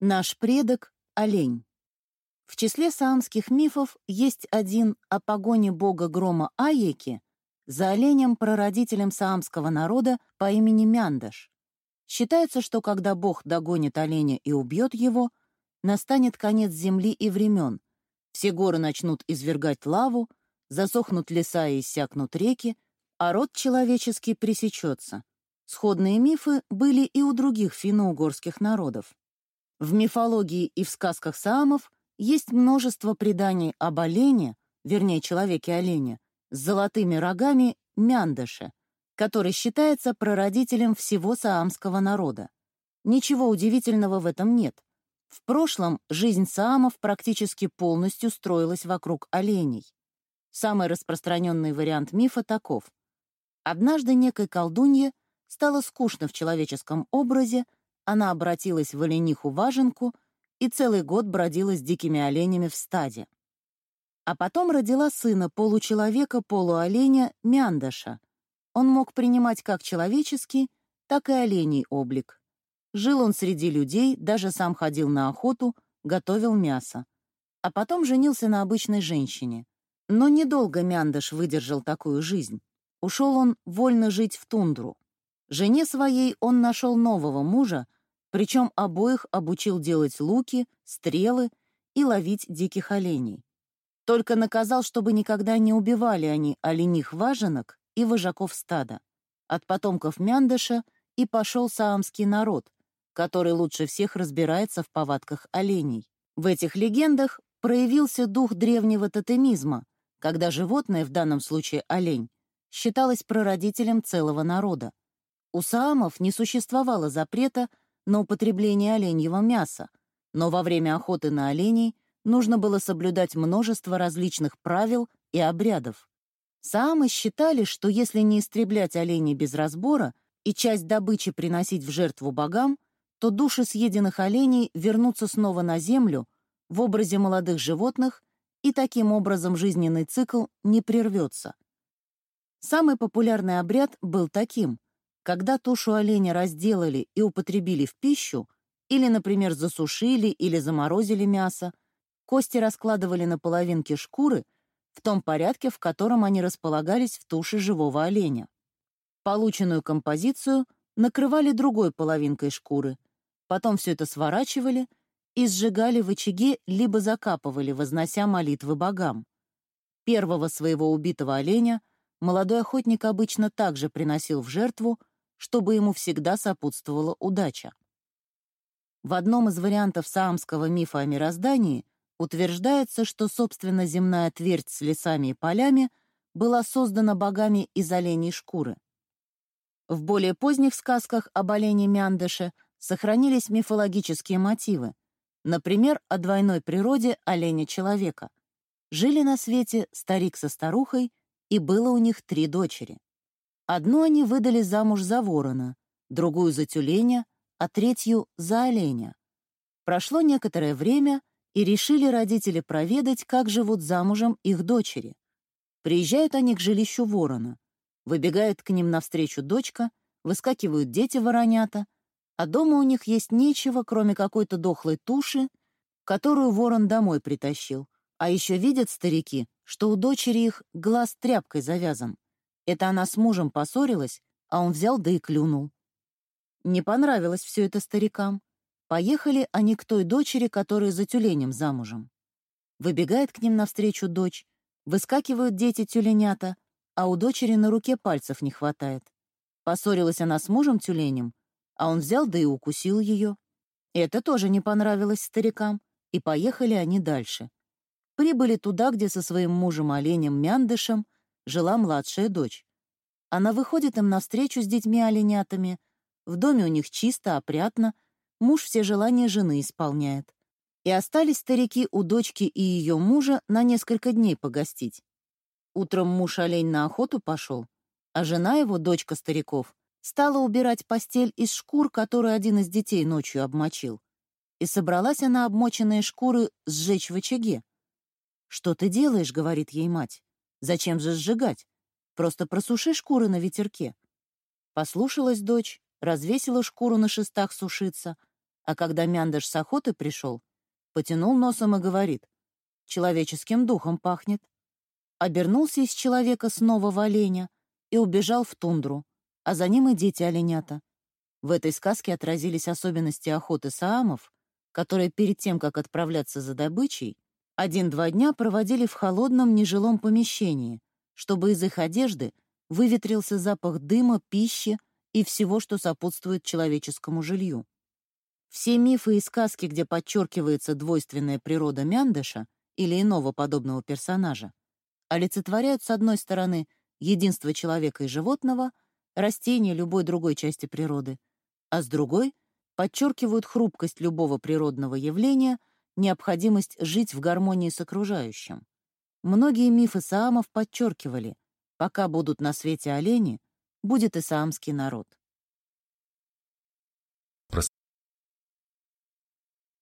Наш предок — олень. В числе саамских мифов есть один о погоне бога грома Аеки за оленем-прародителем саамского народа по имени Мяндаш. Считается, что когда бог догонит оленя и убьет его, настанет конец земли и времен, все горы начнут извергать лаву, засохнут леса и иссякнут реки, а род человеческий пресечется. Сходные мифы были и у других финно-угорских народов. В мифологии и в сказках саамов есть множество преданий об олене, вернее, человеке-олене, с золотыми рогами Мяндаше, который считается прародителем всего саамского народа. Ничего удивительного в этом нет. В прошлом жизнь саамов практически полностью строилась вокруг оленей. Самый распространенный вариант мифа таков. Однажды некой колдунье стало скучно в человеческом образе, она обратилась в олениху-важенку и целый год бродила с дикими оленями в стаде. А потом родила сына получеловека-полуоленя Мяндаша. Он мог принимать как человеческий, так и оленей облик. Жил он среди людей, даже сам ходил на охоту, готовил мясо. А потом женился на обычной женщине. Но недолго Мяндаш выдержал такую жизнь. Ушел он вольно жить в тундру. Жене своей он нашел нового мужа, причем обоих обучил делать луки, стрелы и ловить диких оленей. Только наказал, чтобы никогда не убивали они олених важенок и вожаков стада. От потомков Мяндыша и пошел саамский народ, который лучше всех разбирается в повадках оленей. В этих легендах проявился дух древнего тотемизма, когда животное, в данном случае олень, считалось прародителем целого народа. У саамов не существовало запрета на употребление оленьего мяса, но во время охоты на оленей нужно было соблюдать множество различных правил и обрядов. Саамы считали, что если не истреблять оленей без разбора и часть добычи приносить в жертву богам, то души съеденных оленей вернутся снова на землю в образе молодых животных, и таким образом жизненный цикл не прервется. Самый популярный обряд был таким — когда тушу оленя разделали и употребили в пищу, или, например, засушили или заморозили мясо, кости раскладывали на половинки шкуры в том порядке, в котором они располагались в туше живого оленя. Полученную композицию накрывали другой половинкой шкуры, потом все это сворачивали и сжигали в очаге либо закапывали, вознося молитвы богам. Первого своего убитого оленя молодой охотник обычно также приносил в жертву, чтобы ему всегда сопутствовала удача. В одном из вариантов саамского мифа о мироздании утверждается, что, собственно, земная твердь с лесами и полями была создана богами из оленей шкуры. В более поздних сказках об олене Мяндыше сохранились мифологические мотивы, например, о двойной природе оленя-человека. Жили на свете старик со старухой, и было у них три дочери. Одну они выдали замуж за ворона, другую за тюленя, а третью — за оленя. Прошло некоторое время, и решили родители проведать, как живут замужем их дочери. Приезжают они к жилищу ворона. Выбегает к ним навстречу дочка, выскакивают дети-воронята, а дома у них есть нечего, кроме какой-то дохлой туши, которую ворон домой притащил. А еще видят старики, что у дочери их глаз тряпкой завязан. Это она с мужем поссорилась, а он взял да и клюнул. Не понравилось все это старикам. Поехали они к той дочери, которая за тюленем замужем. Выбегает к ним навстречу дочь, выскакивают дети-тюленята, а у дочери на руке пальцев не хватает. Поссорилась она с мужем тюленем, а он взял да и укусил ее. Это тоже не понравилось старикам, и поехали они дальше. Прибыли туда, где со своим мужем-оленем Мяндышем жила младшая дочь. Она выходит им навстречу с детьми-оленятами. В доме у них чисто, опрятно. Муж все желания жены исполняет. И остались старики у дочки и ее мужа на несколько дней погостить. Утром муж-олень на охоту пошел, а жена его, дочка стариков, стала убирать постель из шкур, которую один из детей ночью обмочил. И собралась она обмоченные шкуры сжечь в очаге. «Что ты делаешь?» — говорит ей мать. Зачем же сжигать? Просто просуши шкуры на ветерке. Послушалась дочь, развесила шкуру на шестах сушиться, А когда Мяндыш с охоты пришел, потянул носом и говорит, «Человеческим духом пахнет». Обернулся из человека снова в оленя и убежал в тундру, а за ним и дети оленята. В этой сказке отразились особенности охоты саамов, которые перед тем, как отправляться за добычей, один-два дня проводили в холодном нежилом помещении, чтобы из их одежды выветрился запах дыма, пищи и всего, что сопутствует человеческому жилью. Все мифы и сказки, где подчеркивается двойственная природа Мяндыша или иного подобного персонажа, олицетворяют, с одной стороны, единство человека и животного, растения любой другой части природы, а с другой — подчеркивают хрупкость любого природного явления, необходимость жить в гармонии с окружающим. Многие мифы саамов подчеркивали, пока будут на свете олени, будет и саамский народ.